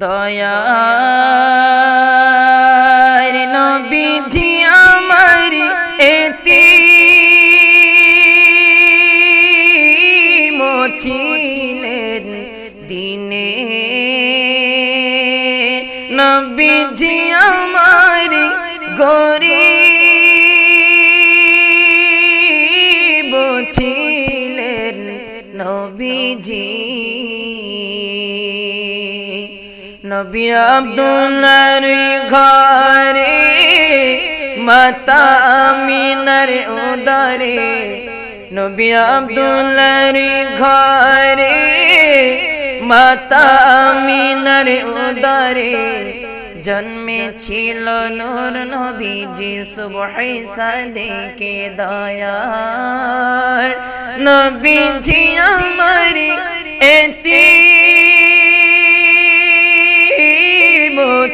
দয়ার নবীজি আমার এতি মোচিলেন দিনে। নবীজি আমার গরি নবী আব্দুল্লার ঘরে, মাতা আমিনার উদারে। নবী আব্দুল্লার ঘরে, মাতা আমিনার উদারে। জন্মে ছিল নূর নবীজি সুবহে সাদেকে দয়ার। নবীজি আমার এতি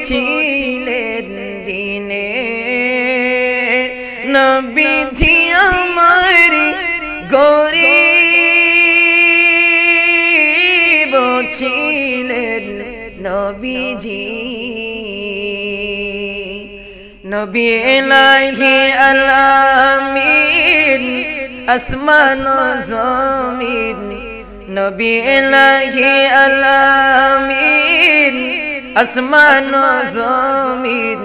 ছিলেন দিনে। নবীজি আমার গরি ছিলেন নবীজি। নবী এলাহি আলামিন আসমান জমিন। নবী এলাহি আলামিন আসমান জমিন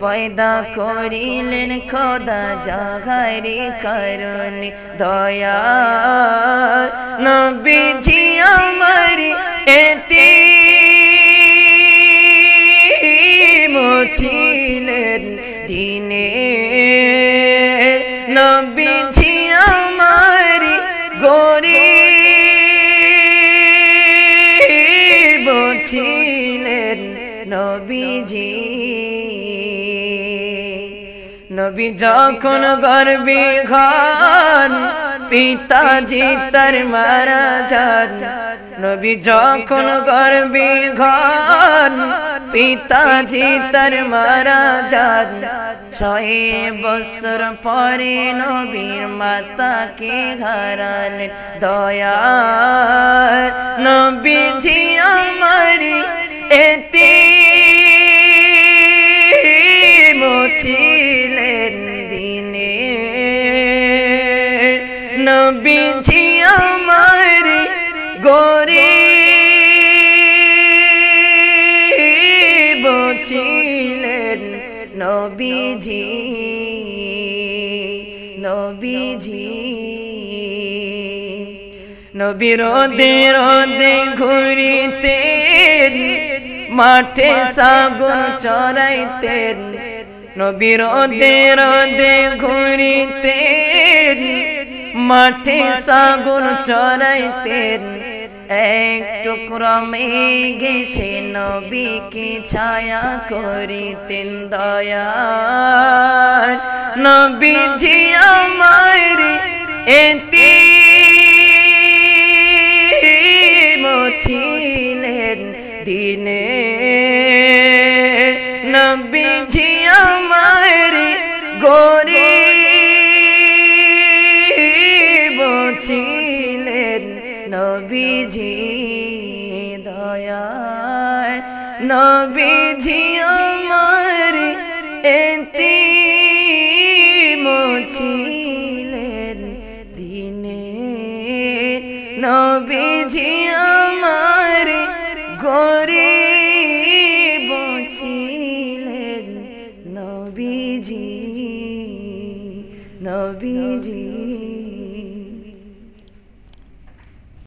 পয়দা করিলেন খোদা জাগারি করুনি দয়া নবীজি আমার এতে মোছিলেন দিনে নবীজি নবীজি। নবী যখন গর্বে ঘর, পিতাজি তার মারা যান। নবী যখন গর্বে ঘর, পিতাজি তার মারা যান। ছয় বছর পরে নবীর মাতাকে হারালেন দয়ার নবীজি আমার নবীজি আমার গরে বছিলেন নবীজি নবীজি নবী রোদে রোদে ঘুরিতেন, মাঠে সাগুন চড়াইতেন। নবী রোদে রোদে ঘুরিতেন মাঠে সাগুন চড়াইতেন এক টুকরা মেঘে সে নবীকে ছায়া করিতেন দয়া নবীজি আমার এতে মোছিলেন দিনে। নবীজি নবীজি দয়ায় নবীজি আমার এতে মোছিলেন দিনে। নবীজি আমার গরে বছিলেন নবীজি নবীজি।